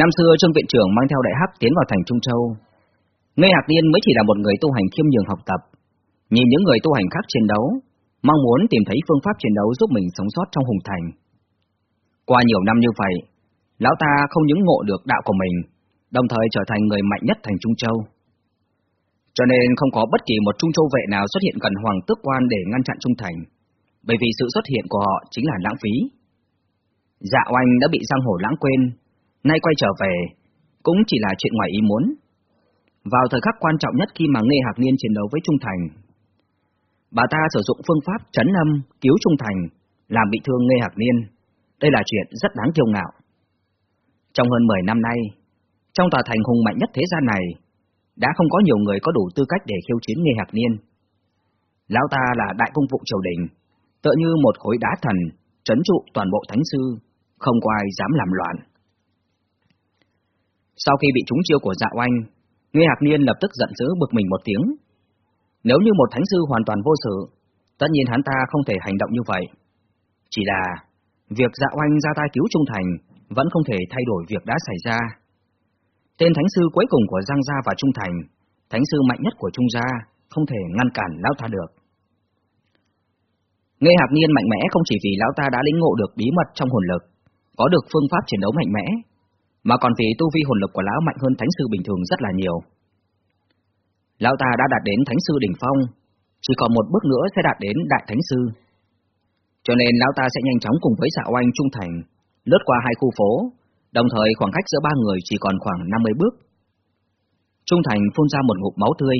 Năm xưa Trương Viện trưởng mang theo đại hắc tiến vào thành Trung Châu. Ngây Hạc Niên mới chỉ là một người tu hành khiêm nhường học tập, nhìn những người tu hành khác chiến đấu, mong muốn tìm thấy phương pháp chiến đấu giúp mình sống sót trong hùng thành. Qua nhiều năm như vậy, lão ta không những ngộ được đạo của mình, đồng thời trở thành người mạnh nhất thành Trung Châu. Cho nên không có bất kỳ một Trung Châu vệ nào xuất hiện gần Hoàng Tước Quan để ngăn chặn Trung Thành, bởi vì sự xuất hiện của họ chính là lãng phí. Dạ oanh đã bị giang hồ lãng quên, nay quay trở về, cũng chỉ là chuyện ngoài ý muốn. Vào thời khắc quan trọng nhất khi mà Nghê Hạc Niên chiến đấu với Trung Thành, bà ta sử dụng phương pháp chấn âm cứu Trung Thành, làm bị thương Nghê Hạc Niên. Đây là chuyện rất đáng kiêu ngạo. Trong hơn 10 năm nay, trong tòa thành hùng mạnh nhất thế gian này, đã không có nhiều người có đủ tư cách để khiêu chiến Nghê Hạc Niên. Lão ta là đại công vụ triều đình, tựa như một khối đá thần, trấn trụ toàn bộ thánh sư, không có ai dám làm loạn. Sau khi bị trúng chiêu của dạ oanh, Nguyên Hạc Niên lập tức giận dữ bực mình một tiếng. Nếu như một thánh sư hoàn toàn vô sự, tất nhiên hắn ta không thể hành động như vậy. Chỉ là, việc dạ oanh ra tay cứu Trung Thành vẫn không thể thay đổi việc đã xảy ra. Tên thánh sư cuối cùng của Giang Gia và Trung Thành, thánh sư mạnh nhất của Trung Gia, không thể ngăn cản lão ta được. Nghe Hạc Niên mạnh mẽ không chỉ vì lão ta đã lĩnh ngộ được bí mật trong hồn lực, có được phương pháp chiến đấu mạnh mẽ, mà còn vì tu vi hồn lực của lão mạnh hơn thánh sư bình thường rất là nhiều. Lão ta đã đạt đến thánh sư đỉnh phong, chỉ còn một bước nữa sẽ đạt đến đại thánh sư. Cho nên lão ta sẽ nhanh chóng cùng với Dạ Oanh Trung Thành, lướt qua hai khu phố, đồng thời khoảng cách giữa ba người chỉ còn khoảng 50 bước. Trung Thành phun ra một ngụm máu tươi.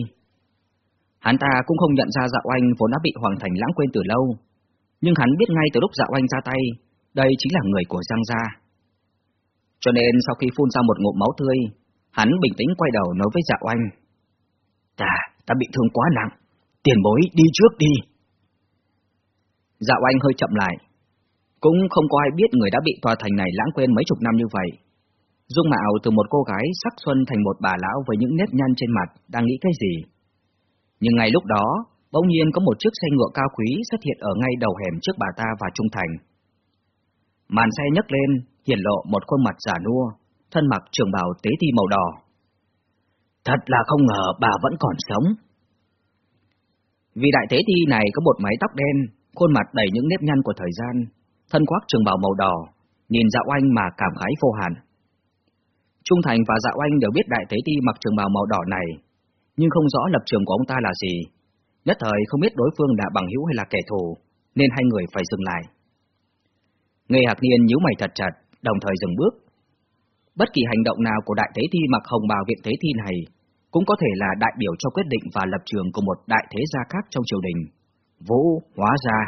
Hắn ta cũng không nhận ra Dạ Oanh vốn đã bị Hoàng Thành lãng quên từ lâu, nhưng hắn biết ngay từ lúc Dạ Oanh ra tay, đây chính là người của Giang Gia. Cho nên sau khi phun ra một ngụm máu tươi, hắn bình tĩnh quay đầu nói với Dạ Oanh. Ta, ta bị thương quá nặng, tiền bối đi trước đi. Dạ Oanh hơi chậm lại, cũng không có ai biết người đã bị tòa thành này lãng quên mấy chục năm như vậy. Dung mạo từ một cô gái sắc xuân thành một bà lão với những nếp nhăn trên mặt đang nghĩ cái gì. Nhưng ngay lúc đó, bỗng nhiên có một chiếc xe ngựa cao quý xuất hiện ở ngay đầu hẻm trước bà ta và Trung Thành. Màn xe nhấc lên, hiển lộ một khuôn mặt giả nua, thân mặc trường bào tế thi màu đỏ. Thật là không ngờ bà vẫn còn sống. Vì đại tế thi này có một mái tóc đen, khuôn mặt đầy những nếp nhăn của thời gian, thân khoác trường bào màu đỏ, nhìn Dạo Anh mà cảm khái vô hạn. Trung Thành và Dạo Anh đều biết đại tế ti mặc trường bào màu đỏ này, nhưng không rõ lập trường của ông ta là gì. Nhất thời không biết đối phương là bằng hữu hay là kẻ thù, nên hai người phải dừng lại. Nghe Hạc Niên nhíu mày thật chặt, đồng thời dừng bước. Bất kỳ hành động nào của đại thế thi mặc hồng bào viện thế thi này cũng có thể là đại biểu cho quyết định và lập trường của một đại thế gia khác trong triều đình. Vũ, hóa gia.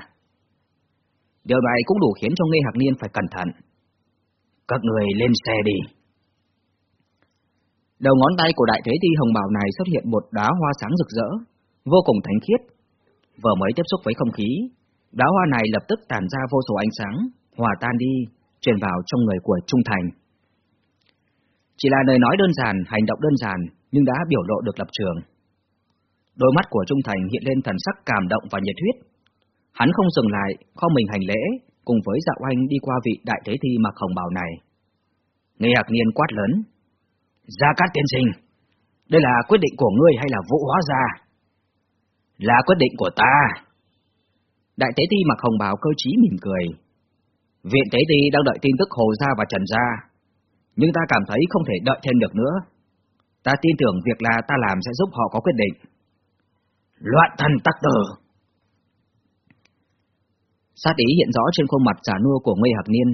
Điều này cũng đủ khiến cho Nghe Hạc Niên phải cẩn thận. Các người lên xe đi. Đầu ngón tay của đại thế thi hồng bào này xuất hiện một đá hoa sáng rực rỡ, vô cùng thánh khiết. Vừa mới tiếp xúc với không khí, đá hoa này lập tức tản ra vô số ánh sáng, hòa tan đi, truyền vào trong người của Trung Thành. Chỉ là lời nói đơn giản, hành động đơn giản, nhưng đã biểu lộ được lập trường. Đôi mắt của Trung Thành hiện lên thần sắc cảm động và nhiệt huyết. Hắn không dừng lại, kho mình hành lễ, cùng với dạo anh đi qua vị đại thế thi mặc hồng bào này. Nghe hạc niên quát lớn. Gia Cát tiên sinh, đây là quyết định của ngươi hay là vũ hóa gia? Là quyết định của ta. Đại tế thi mặc hồng bào cơ trí mỉm cười. Viện tế thi đang đợi tin tức Hồ Gia và Trần Gia, nhưng ta cảm thấy không thể đợi thêm được nữa. Ta tin tưởng việc là ta làm sẽ giúp họ có quyết định. Loạn thần tắc tử! Sát ý hiện rõ trên khuôn mặt giả nua của Ngây Hạc Niên.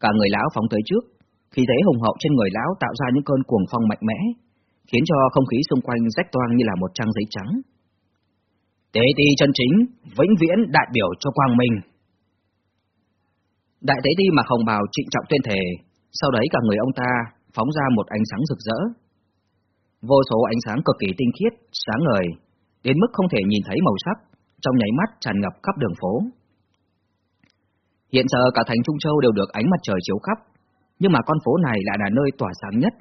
Cả người lão phóng tới trước, khi thế hùng hậu trên người lão tạo ra những cơn cuồng phong mạnh mẽ, khiến cho không khí xung quanh rách toang như là một trang giấy trắng. Tế ti chân chính, vĩnh viễn đại biểu cho quang minh. Đại tế đi mặc hồng bào trịnh trọng tuyên thể, sau đấy cả người ông ta phóng ra một ánh sáng rực rỡ. Vô số ánh sáng cực kỳ tinh khiết, sáng ngời, đến mức không thể nhìn thấy màu sắc, trong nháy mắt tràn ngập khắp đường phố. Hiện giờ cả thành Trung Châu đều được ánh mặt trời chiếu khắp, nhưng mà con phố này lại là nơi tỏa sáng nhất.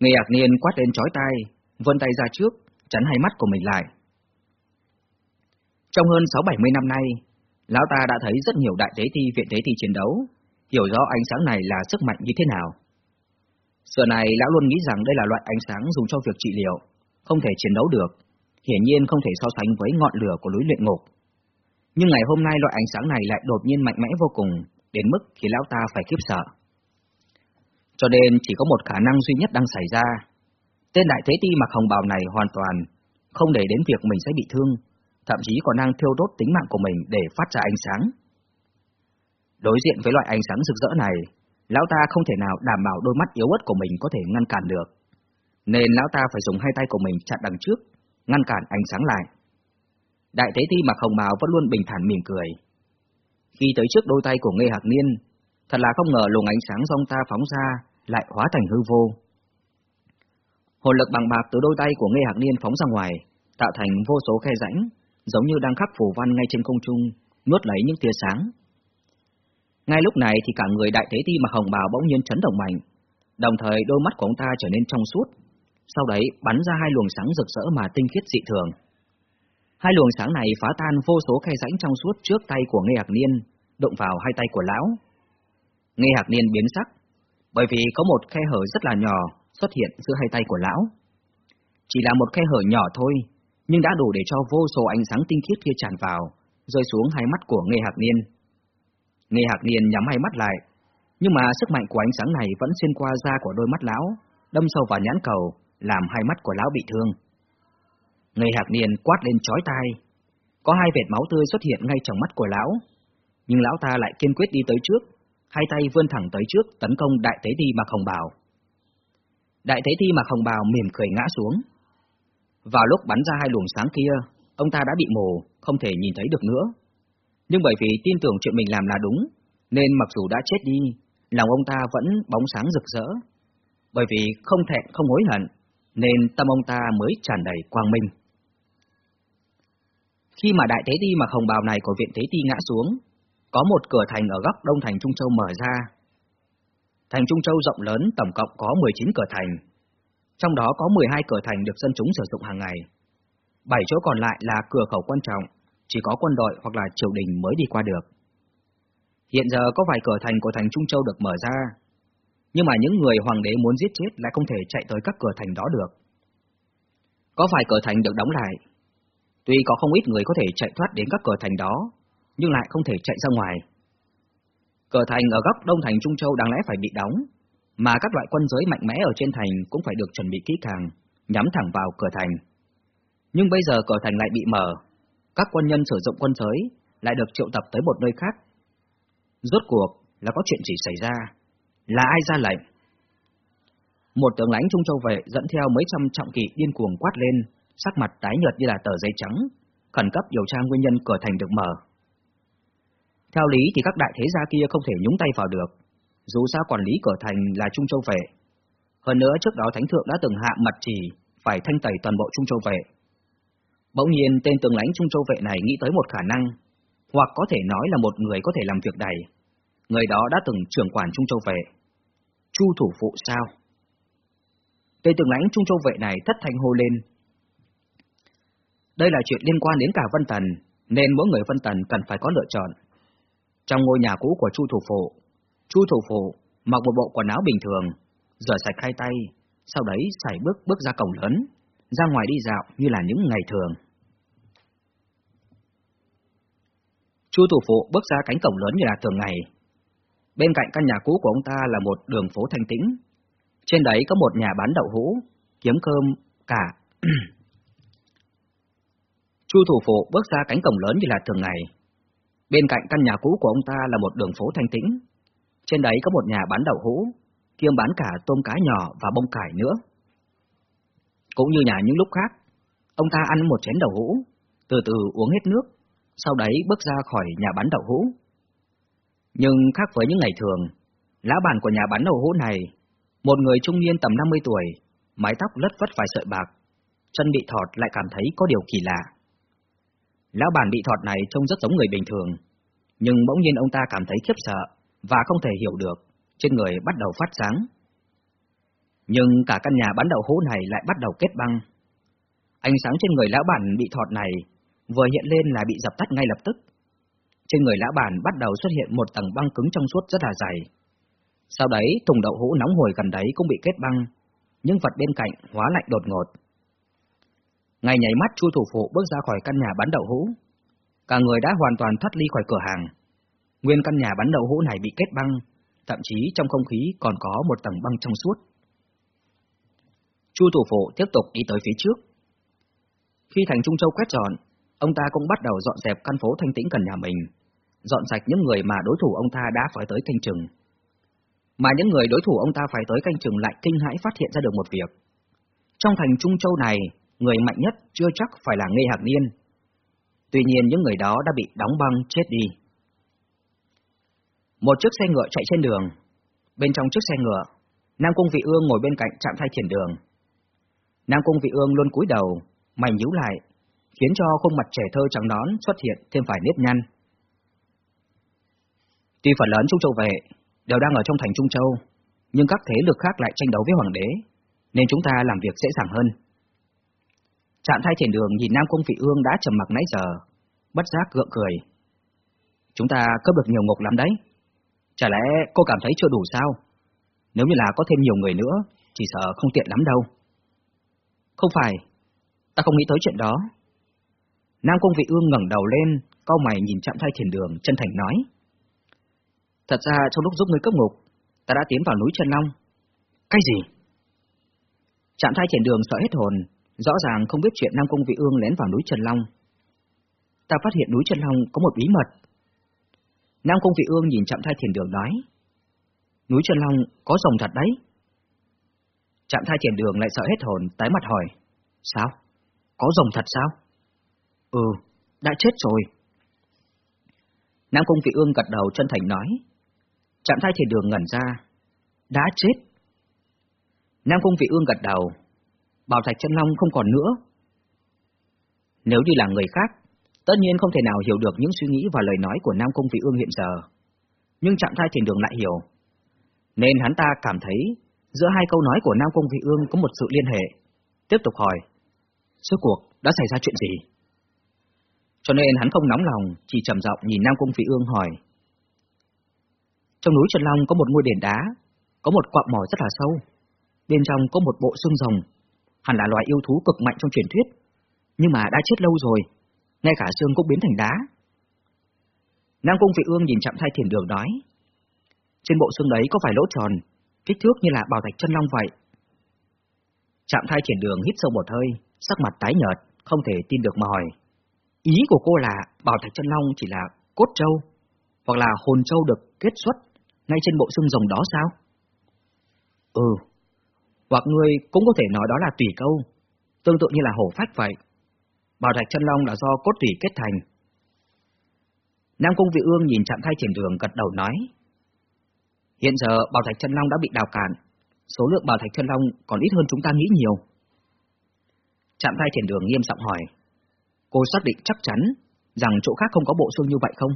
Người ạc niên quát lên chói tai, vươn tay ra trước, chắn hai mắt của mình lại. Trong hơn 6-70 năm nay, Lão ta đã thấy rất nhiều đại tế thi viện tế thi chiến đấu, hiểu rõ ánh sáng này là sức mạnh như thế nào. Giờ này lão luôn nghĩ rằng đây là loại ánh sáng dùng cho việc trị liệu, không thể chiến đấu được, hiển nhiên không thể so sánh với ngọn lửa của núi luyện ngục. Nhưng ngày hôm nay loại ánh sáng này lại đột nhiên mạnh mẽ vô cùng, đến mức khiến lão ta phải khiếp sợ. Cho nên chỉ có một khả năng duy nhất đang xảy ra. Tên đại thế ti mặc hồng bào này hoàn toàn không để đến việc mình sẽ bị thương, thậm chí còn đang thiêu đốt tính mạng của mình để phát ra ánh sáng. Đối diện với loại ánh sáng rực rỡ này, lão ta không thể nào đảm bảo đôi mắt yếu ớt của mình có thể ngăn cản được. Nên lão ta phải dùng hai tay của mình chặn đằng trước, ngăn cản ánh sáng lại. Đại tế ti mặc hồng bào vẫn luôn bình thản mỉm cười. Khi tới trước đôi tay của Nghê Hạc Niên, thật là không ngờ luồng ánh sáng do ta phóng ra lại hóa thành hư vô. Hồn lực bằng bạc từ đôi tay của Nghê Hạc Niên phóng ra ngoài, tạo thành vô số khe rãnh, giống như đang khắc phù văn ngay trên không trung, nuốt lấy những tia sáng. Ngay lúc này thì cả người đại tế ti mặc hồng bào bỗng nhiên chấn động mạnh, đồng thời đôi mắt của ông ta trở nên trong suốt, sau đấy bắn ra hai luồng sáng rực rỡ mà tinh khiết dị thường. Hai luồng sáng này phá tan vô số khe rãnh trong suốt trước tay của Nghe Hạc Niên, đụng vào hai tay của lão. Nghe Hạc Niên biến sắc, bởi vì có một khe hở rất là nhỏ xuất hiện giữa hai tay của lão. Chỉ là một khe hở nhỏ thôi, nhưng đã đủ để cho vô số ánh sáng tinh khiết kia tràn vào, rơi xuống hai mắt của Nghê Hạc Niên. Nghê Hạc Niên nhắm hai mắt lại, nhưng mà sức mạnh của ánh sáng này vẫn xuyên qua da của đôi mắt lão, đâm sâu vào nhãn cầu, làm hai mắt của lão bị thương. Nghe Hạc Niên quát lên chói tai, có hai vệt máu tươi xuất hiện ngay trong mắt của lão, nhưng lão ta lại kiên quyết đi tới trước, hai tay vươn thẳng tới trước tấn công đại tế thi mặc hồng bào. Đại tế thi mặc hồng bào mỉm cười ngã xuống. Vào lúc bắn ra hai luồng sáng kia, ông ta đã bị mù, không thể nhìn thấy được nữa. Nhưng bởi vì tin tưởng chuyện mình làm là đúng, nên mặc dù đã chết đi, lòng ông ta vẫn bóng sáng rực rỡ. Bởi vì không thẹn không hối hận, nên tâm ông ta mới tràn đầy quang minh. Khi mà đại tế ti mặc hồng bào này của viện tế ti ngã xuống, có một cửa thành ở góc đông thành Trung Châu mở ra. Thành Trung Châu rộng lớn tổng cộng có 19 cửa thành, trong đó có 12 cửa thành được dân chúng sử dụng hàng ngày. 7 chỗ còn lại là cửa khẩu quan trọng, chỉ có quân đội hoặc là triều đình mới đi qua được. Hiện giờ có vài cửa thành của thành Trung Châu được mở ra, nhưng mà những người hoàng đế muốn giết chết lại không thể chạy tới các cửa thành đó được. Có vài cửa thành được đóng lại, tuy có không ít người có thể chạy thoát đến các cửa thành đó, nhưng lại không thể chạy ra ngoài. Cửa thành ở góc đông thành Trung Châu đáng lẽ phải bị đóng, mà các loại quân giới mạnh mẽ ở trên thành cũng phải được chuẩn bị kỹ càng, nhắm thẳng vào cửa thành. Nhưng bây giờ cửa thành lại bị mở, các quân nhân sử dụng quân giới lại được triệu tập tới một nơi khác. Rốt cuộc là có chuyện gì xảy ra? Là ai ra lệnh? Một tướng lãnh Trung Châu vệ dẫn theo mấy trăm trọng kỵ điên cuồng quát lên, sắc mặt tái nhợt như là tờ giấy trắng, khẩn cấp điều tra nguyên nhân cửa thành được mở. Theo lý thì các đại thế gia kia không thể nhúng tay vào được, dù sao quản lý cửa thành là Trung Châu vệ. Hơn nữa trước đó Thánh Thượng đã từng hạ mặt chỉ phải thanh tẩy toàn bộ Trung Châu vệ. Bỗng nhiên tên tướng lãnh Trung Châu vệ này nghĩ tới một khả năng, hoặc có thể nói là một người có thể làm việc này. Người đó đã từng trưởng quản Trung Châu vệ. Chu thủ phụ sao? Tên tướng lãnh Trung Châu vệ này thất thanh hô lên. Đây là chuyện liên quan đến cả Vân Tần, nên mỗi người Vân Tần cần phải có lựa chọn. Trong ngôi nhà cũ của Chu thủ phụ, Chu thủ phụ mặc một bộ quần áo bình thường, rửa sạch hai tay, sau đấy sải bước bước ra cổng lớn, ra ngoài đi dạo như là những ngày thường. Chu thủ phụ bước ra cánh cổng lớn như là thường ngày. Bên cạnh căn nhà cũ của ông ta là một đường phố thanh tĩnh. Trên đấy có một nhà bán đậu hũ, kiếm cơm, cả. Chu thủ phụ bước ra cánh cổng lớn như là thường ngày. Bên cạnh căn nhà cũ của ông ta là một đường phố thanh tĩnh. Trên đấy có một nhà bán đậu hũ, kiêm bán cả tôm cá nhỏ và bông cải nữa. Cũng như nhà những lúc khác, ông ta ăn một chén đậu hũ, từ từ uống hết nước, sau đấy bước ra khỏi nhà bán đậu hũ. Nhưng khác với những ngày thường, lá bàn của nhà bán đậu hũ này, một người trung niên tầm 50 tuổi, mái tóc lất vất vài sợi bạc, chân bị thọt lại cảm thấy có điều kỳ lạ. Lão bản bị thọt này trông rất giống người bình thường, nhưng bỗng nhiên ông ta cảm thấy khiếp sợ và không thể hiểu được, trên người bắt đầu phát sáng. Nhưng cả căn nhà bán đậu hũ này lại bắt đầu kết băng. Ánh sáng trên người lão bản bị thọt này vừa hiện lên là bị dập tắt ngay lập tức. Trên người lão bản bắt đầu xuất hiện một tầng băng cứng trong suốt rất là dày. Sau đấy, thùng đậu hũ nóng hổi gần đấy cũng bị kết băng, nhưng vật bên cạnh hóa lạnh đột ngột. Ngay nhảy mắt Chu thủ phụ bước ra khỏi căn nhà bán đậu hũ. Cả người đã hoàn toàn thoát ly khỏi cửa hàng. Nguyên căn nhà bắn đầu hũ này bị kết băng, thậm chí trong không khí còn có một tầng băng trong suốt. Chu thủ phụ tiếp tục đi tới phía trước. Khi thành Trung Châu quét dọn, ông ta cũng bắt đầu dọn dẹp căn phố thanh tĩnh gần nhà mình, dọn sạch những người mà đối thủ ông ta đã phải tới canh chừng. Mà những người đối thủ ông ta phải tới canh chừng lại kinh hãi phát hiện ra được một việc. Trong thành Trung Châu này, người mạnh nhất chưa chắc phải là Nghê Hạc Niên. Tuy nhiên những người đó đã bị đóng băng chết đi. Một chiếc xe ngựa chạy trên đường. Bên trong chiếc xe ngựa, Nam Cung Vị Ương ngồi bên cạnh trạm thay triển đường. Nam Cung Vị Ương luôn cúi đầu, mày nhíu lại, khiến cho khuôn mặt trẻ thơ trắng nón xuất hiện thêm vài nếp nhăn. Tuy phần lớn Trung Châu vệ đều đang ở trong thành Trung Châu, nhưng các thế lực khác lại tranh đấu với Hoàng đế, nên chúng ta làm việc dễ dàng hơn. Trạm thay thiền đường nhìn Nam Cung Vị Ương đã trầm mặc nãy giờ, bất giác gượng cười. Chúng ta cướp được nhiều ngục lắm đấy. Chả lẽ cô cảm thấy chưa đủ sao? Nếu như là có thêm nhiều người nữa, chỉ sợ không tiện lắm đâu. Không phải, ta không nghĩ tới chuyện đó. Nam Cung Vị Ương ngẩng đầu lên, cau mày nhìn trạm thay thiền đường, chân thành nói. Thật ra trong lúc giúp ngươi cấp ngục, ta đã tiến vào núi Trần Long. Cái gì? Trạm thay thiền đường sợ hết hồn, rõ ràng không biết chuyện Nam Cung Vị Ương lén vào núi Trần Long. Ta phát hiện núi Trần Long có một bí mật. Nam Cung Vị Ương nhìn chạm thai thiền đường nói. Núi Trần Long có rồng thật đấy. chạm thai thiền đường lại sợ hết hồn, tái mặt hỏi. Sao? Có rồng thật sao? Ừ, đã chết rồi. Nam Cung Vị Ương gật đầu chân thành nói. chạm thai thiền đường ngẩn ra. Đã chết. Nam Cung Vị Ương gật đầu. Bảo Thạch Chân Long không còn nữa. Nếu như là người khác, tất nhiên không thể nào hiểu được những suy nghĩ và lời nói của Nam Cung Vị Ương hiện giờ. Nhưng trạng Thai Thiền Đường lại hiểu. Nên hắn ta cảm thấy giữa hai câu nói của Nam Cung Vị Ương có một sự liên hệ. Tiếp tục hỏi, Suốt cuộc đã xảy ra chuyện gì? Cho nên hắn không nóng lòng, chỉ trầm giọng nhìn Nam Cung Vị Ương hỏi. Trong núi Trần Long có một ngôi đền đá, có một quạng mỏ rất là sâu. Bên trong có một bộ xương rồng, hẳn là loài yêu thú cực mạnh trong truyền thuyết, nhưng mà đã chết lâu rồi, ngay cả xương cũng biến thành đá. Nam Cung Vị Ương nhìn chạm thai thiền đường nói, trên bộ xương đấy có vài lỗ tròn, kích thước như là bào thạch chân long vậy. Chạm thai thiền đường hít sâu một hơi, sắc mặt tái nhợt, không thể tin được mà hỏi. Ý của cô là bảo thạch chân long chỉ là cốt trâu, hoặc là hồn trâu được kết xuất ngay trên bộ xương rồng đó sao? Ừ, hoặc ngươi cũng có thể nói đó là tùy câu, tương tự như là hổ phách vậy. Bảo thạch chân long là do cốt tủy kết thành. Nam Cung Vị Ương nhìn chạm thai triển đường gật đầu nói. Hiện giờ bảo thạch chân long đã bị đào cạn, số lượng bảo thạch chân long còn ít hơn chúng ta nghĩ nhiều. Chạm thai triển đường nghiêm giọng hỏi. Cô xác định chắc chắn rằng chỗ khác không có bộ xương như vậy không?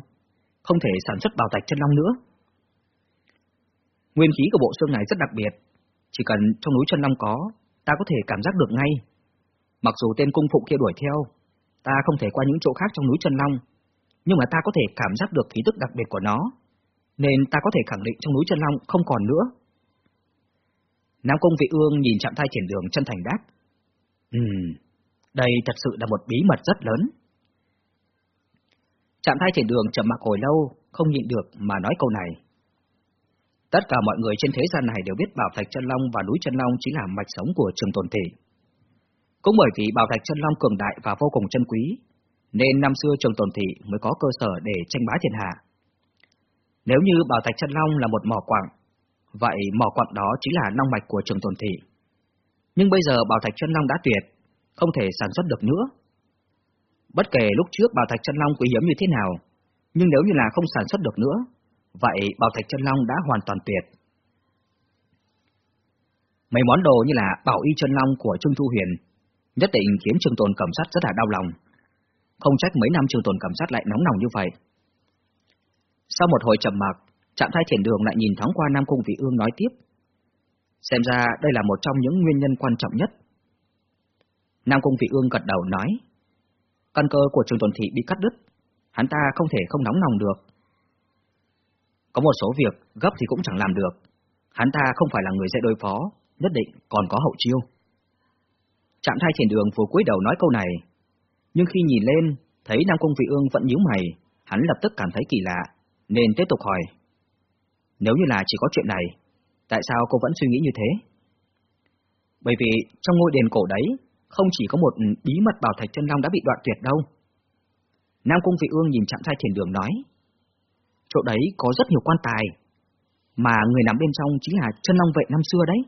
Không thể sản xuất bảo thạch chân long nữa. Nguyên khí của bộ xương này rất đặc biệt, chỉ cần trong núi chân long có, ta có thể cảm giác được ngay. Mặc dù tên cung phụng kia đuổi theo, ta không thể qua những chỗ khác trong núi chân long, nhưng mà ta có thể cảm giác được khí tức đặc biệt của nó, nên ta có thể khẳng định trong núi chân long không còn nữa. Nam Cung Vị Ương nhìn chạm thai triển đường chân thành đáp. Ừm, đây thật sự là một bí mật rất lớn. Chạm thai triển đường chậm mặc hồi lâu, không nhịn được mà nói câu này. Tất cả mọi người trên thế gian này đều biết Bảo Thạch Chân Long và núi Chân Long chính là mạch sống của Trường Tồn Thị. Cũng bởi vì Bảo Thạch Chân Long cường đại và vô cùng chân quý, nên năm xưa Trường Tồn Thị mới có cơ sở để tranh bá thiên hạ. Nếu như Bảo Thạch Chân Long là một mỏ quặng, vậy mỏ quặng đó chính là long mạch của Trường Tồn Thị. Nhưng bây giờ Bảo Thạch Chân Long đã tuyệt, không thể sản xuất được nữa. Bất kể lúc trước Bảo Thạch Chân Long quý hiếm như thế nào, nhưng nếu như là không sản xuất được nữa, vậy bảo thạch chân long đã hoàn toàn tuyệt. Mấy món đồ như là bảo y chân long của Trương Thu Huyền nhất định khiến Trương Tồn Cẩm Sát rất là đau lòng. Không trách mấy năm Trương Tồn Cẩm Sát lại nóng lòng như vậy. Sau một hồi trầm mặc, Trạm Thái Thiền Đường lại nhìn thoáng qua Nam Cung Vị Ương nói tiếp. Xem ra đây là một trong những nguyên nhân quan trọng nhất. Nam Cung Vị Ương gật đầu nói, căn cơ của Trương Tồn Thị bị cắt đứt, hắn ta không thể không nóng lòng được, có một số việc gấp thì cũng chẳng làm được, Hắn ta không phải là người dễ đối phó, nhất định còn có hậu chiêu. Trạm thai thiền đường vừa cúi đầu nói câu này, nhưng khi nhìn lên, thấy Nam Cung Vị Ương vẫn nhíu mày, hắn lập tức cảm thấy kỳ lạ, nên tiếp tục hỏi. Nếu như là chỉ có chuyện này, tại sao cô vẫn suy nghĩ như thế? Bởi vì trong ngôi đền cổ đấy, không chỉ có một bí mật bảo thạch chân long đã bị đoạn tuyệt đâu. Nam Cung Vị Ương nhìn chạm thai thiền đường nói, chỗ đấy có rất nhiều quan tài, mà người nằm bên trong chính là chân long vệ năm xưa đấy.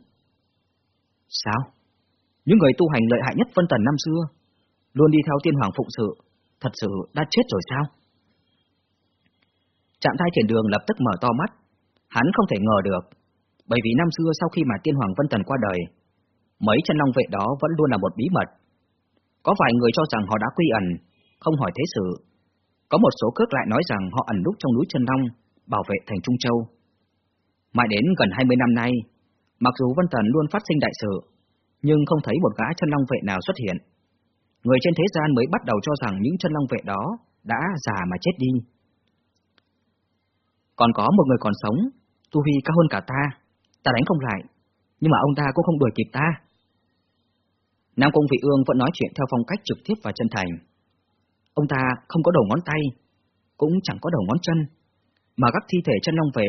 Sao? Những người tu hành lợi hại nhất phân tần năm xưa, luôn đi theo tiên hoàng phụng sự, thật sự đã chết rồi sao? Trạm thai thiền đường lập tức mở to mắt, hắn không thể ngờ được, bởi vì năm xưa sau khi mà tiên hoàng Vân Tần qua đời, mấy chân long vệ đó vẫn luôn là một bí mật. Có vài người cho rằng họ đã quy ẩn, không hỏi thế sự. Có một số cước lại nói rằng họ ẩn núp trong núi chân long, bảo vệ thành Trung Châu. Mãi đến gần 20 năm nay, mặc dù Vân Tần luôn phát sinh đại sự, nhưng không thấy một gã chân long vệ nào xuất hiện. Người trên thế gian mới bắt đầu cho rằng những chân long vệ đó đã già mà chết đi. Còn có một người còn sống, tu vi cao hơn cả ta, ta đánh không lại, nhưng mà ông ta cũng không đuổi kịp ta. Nam Cung Vị Ương vẫn nói chuyện theo phong cách trực tiếp và chân thành. Ông ta không có đầu ngón tay, cũng chẳng có đầu ngón chân, mà các thi thể chân long vệ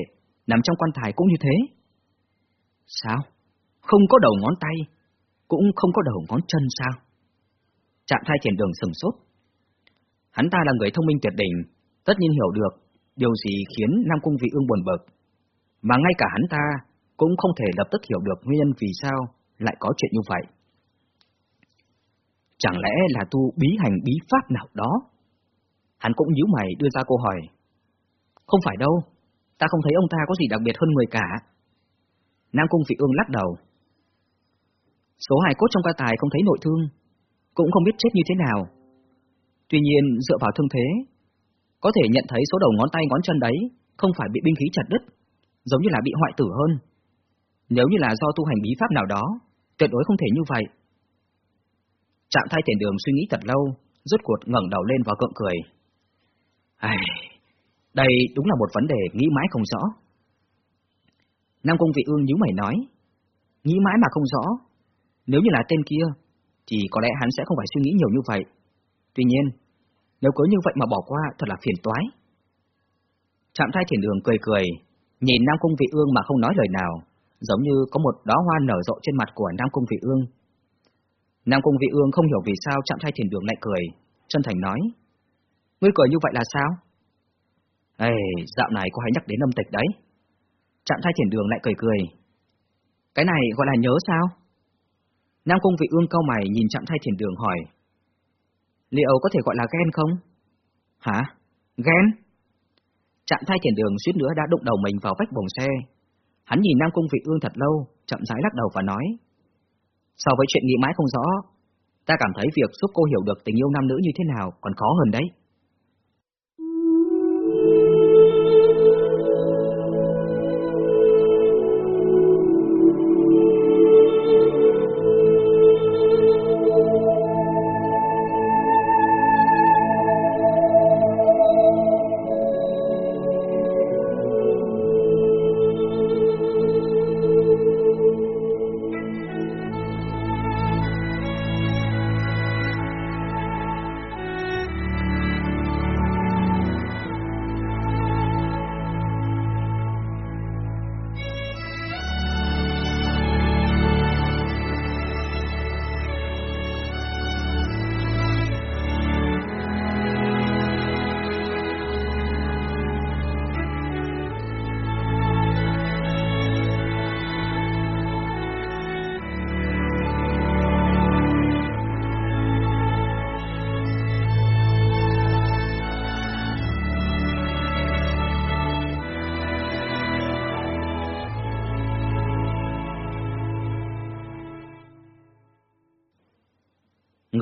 nằm trong quan tài cũng như thế. Sao? Không có đầu ngón tay, cũng không có đầu ngón chân sao? Trạm thai thiền đường sừng sốt. Hắn ta là người thông minh tuyệt đỉnh, tất nhiên hiểu được điều gì khiến Nam Cung Vị Ương buồn bực. Mà ngay cả hắn ta cũng không thể lập tức hiểu được nguyên nhân vì sao lại có chuyện như vậy. Chẳng lẽ là tu bí hành bí pháp nào đó? Hắn cũng nhíu mày đưa ra câu hỏi. Không phải đâu, ta không thấy ông ta có gì đặc biệt hơn người cả. Nam Cung Vị Ương lắc đầu. Số hài cốt trong quan tài không thấy nội thương, cũng không biết chết như thế nào. Tuy nhiên, dựa vào thương thế, có thể nhận thấy số đầu ngón tay ngón chân đấy không phải bị binh khí chặt đứt, giống như là bị hoại tử hơn. Nếu như là do tu hành bí pháp nào đó, tuyệt đối không thể như vậy. Trạm thay tiền đường suy nghĩ thật lâu, rốt cuộc ngẩng đầu lên và cợn cười. Ai, đây đúng là một vấn đề nghĩ mãi không rõ. Nam Cung Vị Ương nhíu mày nói, nghĩ mãi mà không rõ, nếu như là tên kia, thì có lẽ hắn sẽ không phải suy nghĩ nhiều như vậy. Tuy nhiên, nếu cứ như vậy mà bỏ qua thật là phiền toái. Trạm thai thiền đường cười cười, nhìn Nam Cung Vị Ương mà không nói lời nào, giống như có một đóa hoa nở rộ trên mặt của Nam Cung Vị Ương. Nam Cung Vị Ương không hiểu vì sao Trạm thai thiền đường lại cười, chân thành nói. Ngươi cười như vậy là sao? Ê, dạo này có hay nhắc đến âm tịch đấy. Trạm thai thiền đường lại cười cười. Cái này gọi là nhớ sao? Nam Cung Vị Ương cao mày nhìn chạm thay thiền đường hỏi. Liệu có thể gọi là ghen không? Hả? Ghen? Chạm thay thiền đường suýt nữa đã đụng đầu mình vào vách bồng xe, Hắn nhìn Nam Cung Vị Ương thật lâu, chậm rãi lắc đầu và nói. So với chuyện nghĩ mãi không rõ, ta cảm thấy việc giúp cô hiểu được tình yêu nam nữ như thế nào còn khó hơn đấy.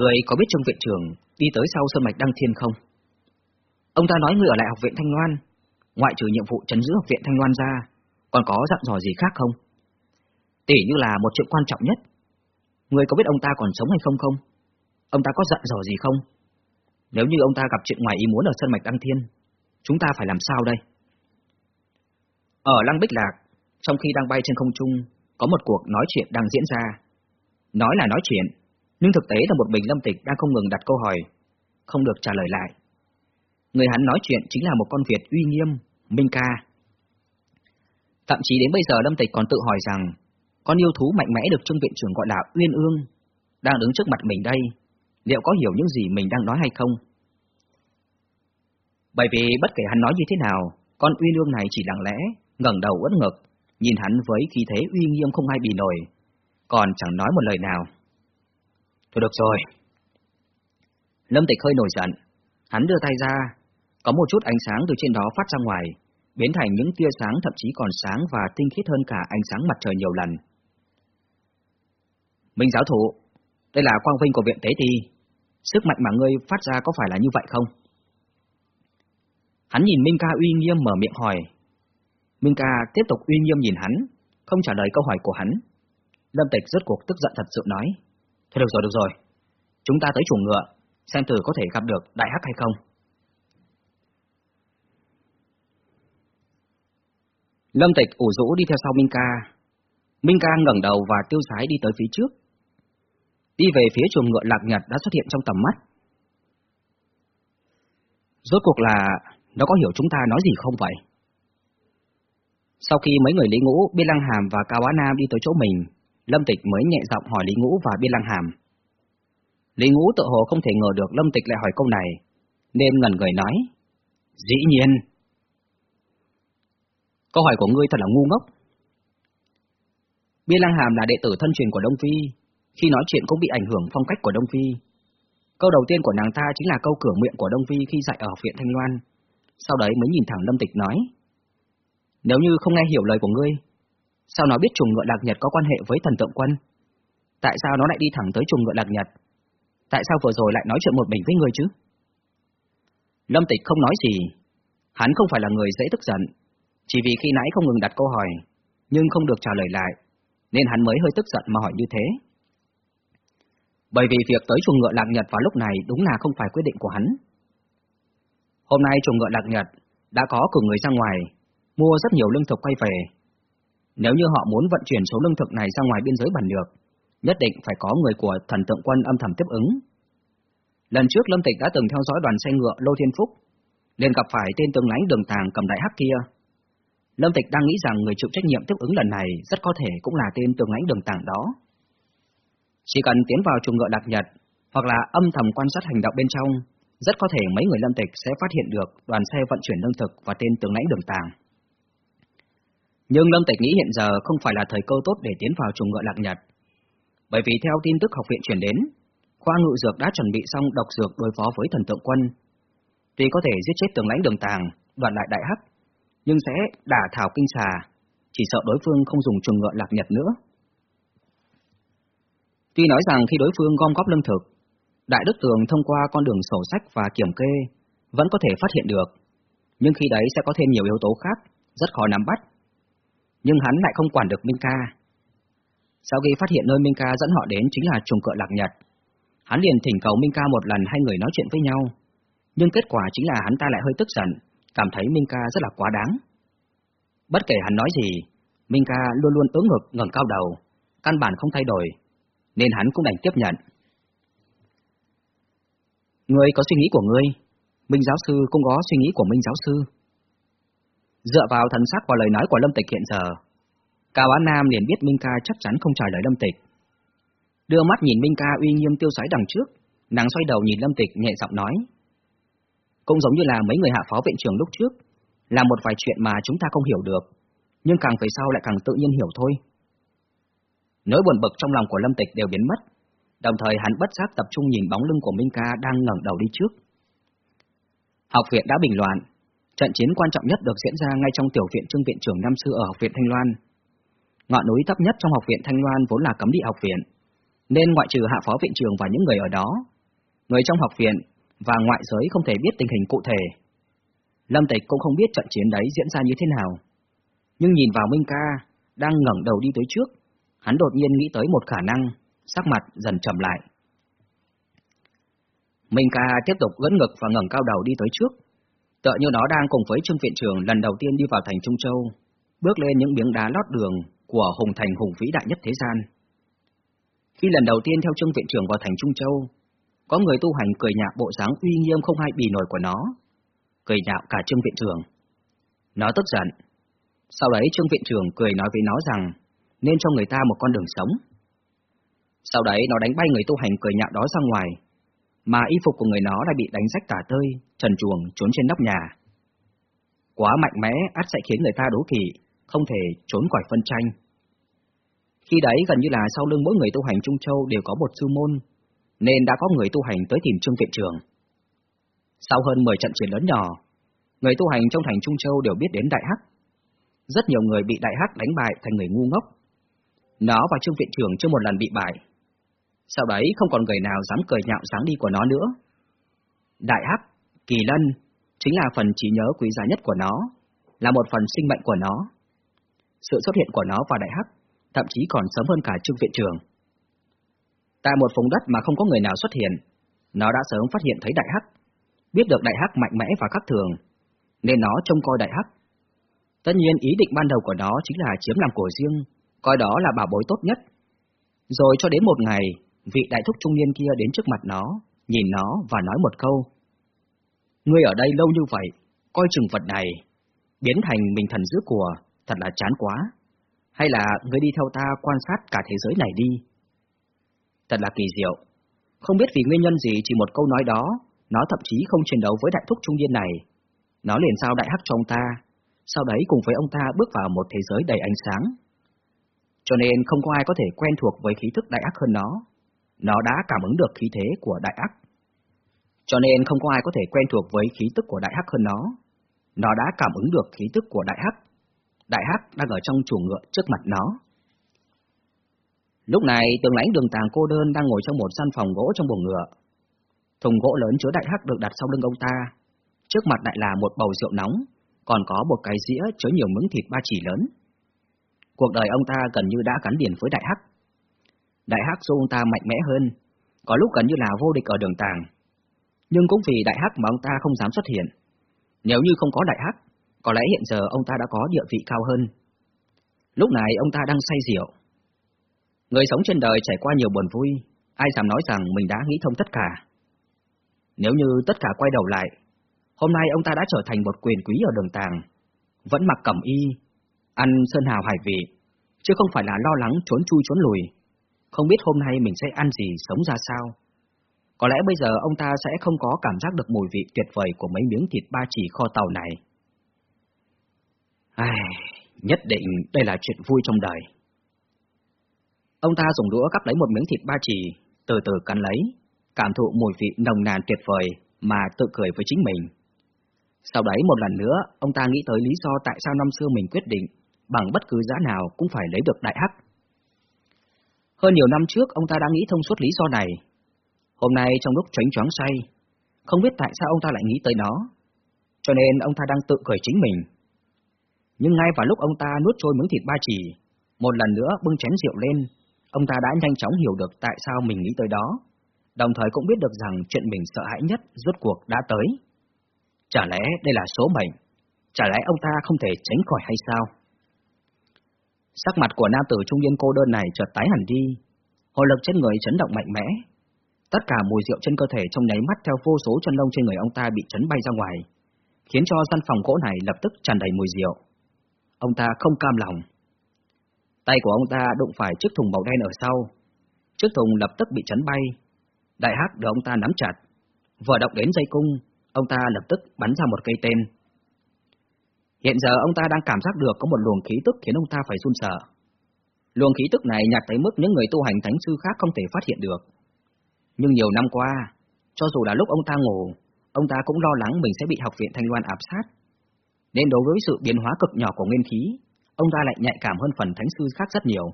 Người có biết trong Viện Trưởng đi tới sau Sơn Mạch Đăng Thiên không? Ông ta nói người ở lại học viện Thanh Loan, ngoại trừ nhiệm vụ trấn giữ học viện Thanh Loan ra, còn có dặn dò gì khác không? Tỷ như là một chuyện quan trọng nhất. Người có biết ông ta còn sống hay không không? Ông ta có dặn dò gì không? Nếu như ông ta gặp chuyện ngoài ý muốn ở Sơn Mạch Đăng Thiên, chúng ta phải làm sao đây? Ở Lăng Bích Lạc, trong khi đang bay trên không trung, có một cuộc nói chuyện đang diễn ra. Nói là nói chuyện, nhưng thực tế là một mình Lâm Tịch đang không ngừng đặt câu hỏi, không được trả lời lại. Người hắn nói chuyện chính là một con Việt uy nghiêm, Minh Ca. Thậm chí đến bây giờ Lâm Tịch còn tự hỏi rằng, con yêu thú mạnh mẽ được Trương Viện trưởng gọi là Uyên Ương, đang đứng trước mặt mình đây, liệu có hiểu những gì mình đang nói hay không? Bởi vì bất kể hắn nói như thế nào, con Uyên Ương này chỉ lặng lẽ, ngẩng đầu uất ngực, nhìn hắn với khí thế uy nghiêm không ai bị nổi, còn chẳng nói một lời nào. Thôi được rồi. Lâm Tịch hơi nổi giận, hắn đưa tay ra, có một chút ánh sáng từ trên đó phát ra ngoài, biến thành những tia sáng thậm chí còn sáng và tinh khiết hơn cả ánh sáng mặt trời nhiều lần. Minh giáo thủ, đây là quang vinh của viện tế thi, sức mạnh mà ngươi phát ra có phải là như vậy không? Hắn nhìn Minh ca uy nghiêm mở miệng hỏi. Minh ca tiếp tục uy nghiêm nhìn hắn, không trả lời câu hỏi của hắn. Lâm Tịch rốt cuộc tức giận thật sự nói. Thôi được rồi, được rồi. Chúng ta tới chuồng ngựa, xem thử có thể gặp được đại hắc hay không. Lâm Tịch ủ rũ đi theo sau Minh ca. Minh ca ngẩng đầu và tiêu sái đi tới phía trước. Đi về phía chuồng ngựa lạc nhật đã xuất hiện trong tầm mắt. Rốt cuộc là nó có hiểu chúng ta nói gì không vậy? Sau khi mấy người Lý Ngũ, Biên Lăng Hàm và Cao Á Nam đi tới chỗ mình, Lâm Tịch mới nhẹ giọng hỏi Lý Ngũ và Biên Lăng Hàm. Lý Ngũ tự hồ không thể ngờ được Lâm Tịch lại hỏi câu này, nên ngần người nói. Dĩ nhiên. Câu hỏi của ngươi thật là ngu ngốc. Biên Lăng Hàm là đệ tử thân truyền của Đông Phi, khi nói chuyện cũng bị ảnh hưởng phong cách của Đông Phi. Câu đầu tiên của nàng ta chính là câu cửa miệng của Đông Phi khi dạy ở học viện Thanh Loan, sau đấy mới nhìn thẳng Lâm Tịch nói. Nếu như không nghe hiểu lời của ngươi, sao nó biết trùng ngựa lạc nhật có quan hệ với thần tượng quân? Tại sao nó lại đi thẳng tới trùng ngựa lạc nhật? Tại sao vừa rồi lại nói chuyện một mình với người chứ? Lâm Tịch không nói gì, hắn không phải là người dễ tức giận, chỉ vì khi nãy không ngừng đặt câu hỏi, nhưng không được trả lời lại, nên hắn mới hơi tức giận mà hỏi như thế. Bởi vì việc tới chuồng ngựa lạc nhật vào lúc này đúng là không phải quyết định của hắn. Hôm nay chuồng ngựa lạc nhật đã có cử người ra ngoài, mua rất nhiều lương thực quay về. Nếu như họ muốn vận chuyển số lương thực này ra ngoài biên giới bản được, nhất định phải có người của thần tượng quân âm thầm tiếp ứng. Lần trước Lâm Tịch đã từng theo dõi đoàn xe ngựa Lô Thiên Phúc, liền gặp phải tên tướng lãnh đường tàng cầm đại hắc kia. Lâm Tịch đang nghĩ rằng người chịu trách nhiệm tiếp ứng lần này rất có thể cũng là tên tướng lãnh đường tàng đó. Chỉ cần tiến vào chuồng ngựa đặc nhật, hoặc là âm thầm quan sát hành động bên trong, rất có thể mấy người lâm tịch sẽ phát hiện được đoàn xe vận chuyển lương thực và tên tướng lãnh đường tàng. Nhưng Lâm Tịch nghĩ hiện giờ không phải là thời cơ tốt để tiến vào trùng ngựa lạc nhật. Bởi vì theo tin tức học viện chuyển đến, khoa ngự dược đã chuẩn bị xong độc dược đối phó với thần tượng quân. Tuy có thể giết chết tướng lãnh đường tàng, đoạt lại đại hắc, nhưng sẽ đả thảo kinh xà, chỉ sợ đối phương không dùng trùng ngựa lạc nhật nữa. Tuy nói rằng khi đối phương gom góp lương thực, Đại Đức Tường thông qua con đường sổ sách và kiểm kê vẫn có thể phát hiện được, nhưng khi đấy sẽ có thêm nhiều yếu tố khác, rất khó nắm bắt. Nhưng hắn lại không quản được Minh Ca. Sau khi phát hiện nơi Minh Ca dẫn họ đến chính là trùng cựa lạc nhật, hắn liền thỉnh cầu Minh Ca một lần hai người nói chuyện với nhau, nhưng kết quả chính là hắn ta lại hơi tức giận, cảm thấy Minh Ca rất là quá đáng. Bất kể hắn nói gì, Minh Ca luôn luôn ứng ngực ngẩng cao đầu, căn bản không thay đổi, nên hắn cũng đành tiếp nhận. Ngươi có suy nghĩ của ngươi, Minh giáo sư cũng có suy nghĩ của Minh giáo sư. Dựa vào thần sắc và lời nói của Lâm Tịch hiện giờ, Cao Á Nam liền biết Minh Ca chắc chắn không trả lời Lâm Tịch. Đưa mắt nhìn Minh Ca uy nghiêm tiêu sái đằng trước, nàng xoay đầu nhìn Lâm Tịch nhẹ giọng nói. Cũng giống như là mấy người hạ phó viện trưởng lúc trước, là một vài chuyện mà chúng ta không hiểu được, nhưng càng về sau lại càng tự nhiên hiểu thôi. Nỗi buồn bực trong lòng của Lâm Tịch đều biến mất, đồng thời hắn bất giác tập trung nhìn bóng lưng của Minh Ca đang ngẩng đầu đi trước. Học viện đã bình loạn, trận chiến quan trọng nhất được diễn ra ngay trong tiểu viện trương viện trưởng năm xưa ở học viện Thanh Loan. Ngọn núi thấp nhất trong học viện Thanh Loan vốn là cấm địa học viện, nên ngoại trừ hạ phó viện trưởng và những người ở đó, người trong học viện và ngoại giới không thể biết tình hình cụ thể. Lâm Tịch cũng không biết trận chiến đấy diễn ra như thế nào, nhưng nhìn vào Minh Ca đang ngẩng đầu đi tới trước, hắn đột nhiên nghĩ tới một khả năng, sắc mặt dần trầm lại. Minh ca tiếp tục gẫn ngực và ngẩng cao đầu đi tới trước, tựa như nó đang cùng với Trương Viện Trường lần đầu tiên đi vào thành Trung Châu, bước lên những miếng đá lót đường của hùng thành hùng vĩ đại nhất thế gian. Khi lần đầu tiên theo trương viện trường vào thành Trung Châu, có người tu hành cười nhạo bộ dáng uy nghiêm không hay bì nổi của nó, cười nhạo cả trương viện trường Nó tức giận. Sau đấy trương viện trường cười nói với nó rằng nên cho người ta một con đường sống. Sau đấy nó đánh bay người tu hành cười nhạo đó ra ngoài, mà y phục của người nó lại bị đánh rách tả tơi, trần chuồng trốn trên nóc nhà. Quá mạnh mẽ ắt sẽ khiến người ta đố kỵ, không thể trốn khỏi phân tranh. Khi đấy gần như là sau lưng mỗi người tu hành Trung Châu đều có một sư môn, nên đã có người tu hành tới tìm Trương Viện Trường. Sau hơn 10 trận chiến lớn nhỏ, người tu hành trong thành Trung Châu đều biết đến Đại Hắc. Rất nhiều người bị Đại Hắc đánh bại thành người ngu ngốc. Nó và Trương Viện Trường chưa một lần bị bại. Sau đấy không còn người nào dám cười nhạo dáng đi của nó nữa. Đại Hắc, Kỳ Lân, chính là phần trí nhớ quý giá nhất của nó, là một phần sinh mệnh của nó. Sự xuất hiện của nó và Đại Hắc thậm chí còn sớm hơn cả Trương Viện Trường. Tại một vùng đất mà không có người nào xuất hiện, nó đã sớm phát hiện thấy Đại Hắc, biết được Đại Hắc mạnh mẽ và khắc thường, nên nó trông coi Đại Hắc. Tất nhiên ý định ban đầu của nó chính là chiếm làm của riêng, coi đó là bảo bối tốt nhất. Rồi cho đến một ngày, vị đại thúc trung niên kia đến trước mặt nó, nhìn nó và nói một câu. Ngươi ở đây lâu như vậy, coi chừng vật này, biến thành mình thần giữ của, thật là chán quá. Hay là ngươi đi theo ta quan sát cả thế giới này đi? Thật là kỳ diệu. Không biết vì nguyên nhân gì chỉ một câu nói đó, nó thậm chí không chiến đấu với đại thúc trung niên này. Nó liền sao đại hắc cho ông ta, sau đấy cùng với ông ta bước vào một thế giới đầy ánh sáng. Cho nên không có ai có thể quen thuộc với khí thức đại ác hơn nó. Nó đã cảm ứng được khí thế của đại ác. Cho nên không có ai có thể quen thuộc với khí tức của đại hắc hơn nó. Nó đã cảm ứng được khí tức của đại hắc. Đại hắc đang ở trong chuồng ngựa trước mặt nó. Lúc này, tường lãnh đường tàng cô đơn đang ngồi trong một gian phòng gỗ trong buồng ngựa. Thùng gỗ lớn chứa đại hắc được đặt sau lưng ông ta. Trước mặt lại là một bầu rượu nóng, còn có một cái dĩa chứa nhiều miếng thịt ba chỉ lớn. Cuộc đời ông ta gần như đã gắn liền với đại hắc. Đại hắc giúp ông ta mạnh mẽ hơn, có lúc gần như là vô địch ở đường tàng. Nhưng cũng vì đại hắc mà ông ta không dám xuất hiện. Nếu như không có đại hắc, có lẽ hiện giờ ông ta đã có địa vị cao hơn. Lúc này ông ta đang say rượu, Người sống trên đời trải qua nhiều buồn vui, ai dám nói rằng mình đã nghĩ thông tất cả. Nếu như tất cả quay đầu lại, hôm nay ông ta đã trở thành một quyền quý ở đường tàng, vẫn mặc cẩm y, ăn sơn hào hải vị, chứ không phải là lo lắng trốn chui trốn lùi, không biết hôm nay mình sẽ ăn gì sống ra sao. Có lẽ bây giờ ông ta sẽ không có cảm giác được mùi vị tuyệt vời của mấy miếng thịt ba chỉ kho tàu này. Ai, nhất định đây là chuyện vui trong đời. Ông ta dùng đũa cắp lấy một miếng thịt ba chỉ, từ từ cắn lấy, cảm thụ mùi vị nồng nàn tuyệt vời mà tự cười với chính mình. Sau đấy một lần nữa, ông ta nghĩ tới lý do tại sao năm xưa mình quyết định, bằng bất cứ giá nào cũng phải lấy được đại hắc. Hơn nhiều năm trước, ông ta đã nghĩ thông suốt lý do này. Hôm nay trong lúc choáng choáng say, không biết tại sao ông ta lại nghĩ tới nó, cho nên ông ta đang tự cười chính mình. Nhưng ngay vào lúc ông ta nuốt trôi miếng thịt ba chỉ, một lần nữa bưng chén rượu lên, Ông ta đã nhanh chóng hiểu được tại sao mình nghĩ tới đó, đồng thời cũng biết được rằng chuyện mình sợ hãi nhất rốt cuộc đã tới. Chả lẽ đây là số mệnh? Chả lẽ ông ta không thể tránh khỏi hay sao? Sắc mặt của nam tử trung niên cô đơn này chợt tái hẳn đi, hồi lực trên người chấn động mạnh mẽ. Tất cả mùi rượu trên cơ thể trong nháy mắt theo vô số chân lông trên người ông ta bị chấn bay ra ngoài, khiến cho căn phòng gỗ này lập tức tràn đầy mùi rượu. Ông ta không cam lòng, Tay của ông ta đụng phải chiếc thùng màu đen ở sau. Chiếc thùng lập tức bị chấn bay. Đại hắc được ông ta nắm chặt. Vừa động đến dây cung, ông ta lập tức bắn ra một cây tên. Hiện giờ ông ta đang cảm giác được có một luồng khí tức khiến ông ta phải run sợ. Luồng khí tức này nhạt tới mức những người tu hành thánh sư khác không thể phát hiện được. Nhưng nhiều năm qua, cho dù là lúc ông ta ngủ, ông ta cũng lo lắng mình sẽ bị học viện Thanh Loan áp sát. Nên đối với sự biến hóa cực nhỏ của nguyên khí, ông ta lại nhạy cảm hơn phần thánh sư khác rất nhiều.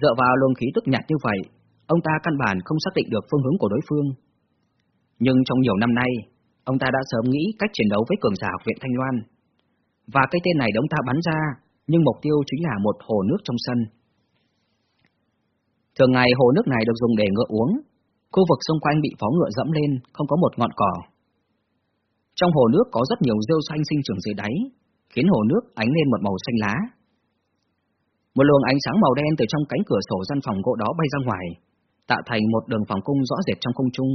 Dựa vào luồng khí tức nhạt như vậy, ông ta căn bản không xác định được phương hướng của đối phương. Nhưng trong nhiều năm nay, ông ta đã sớm nghĩ cách chiến đấu với cường giả học viện Thanh Loan. Và cái tên này đống ta bắn ra, nhưng mục tiêu chính là một hồ nước trong sân. Thường ngày hồ nước này được dùng để ngựa uống, khu vực xung quanh bị phó ngựa dẫm lên, không có một ngọn cỏ. Trong hồ nước có rất nhiều rêu xanh sinh trưởng dưới đáy, khiến hồ nước ánh lên một màu xanh lá. Một luồng ánh sáng màu đen từ trong cánh cửa sổ gian phòng gỗ đó bay ra ngoài, tạo thành một đường vòng cung rõ rệt trong không trung,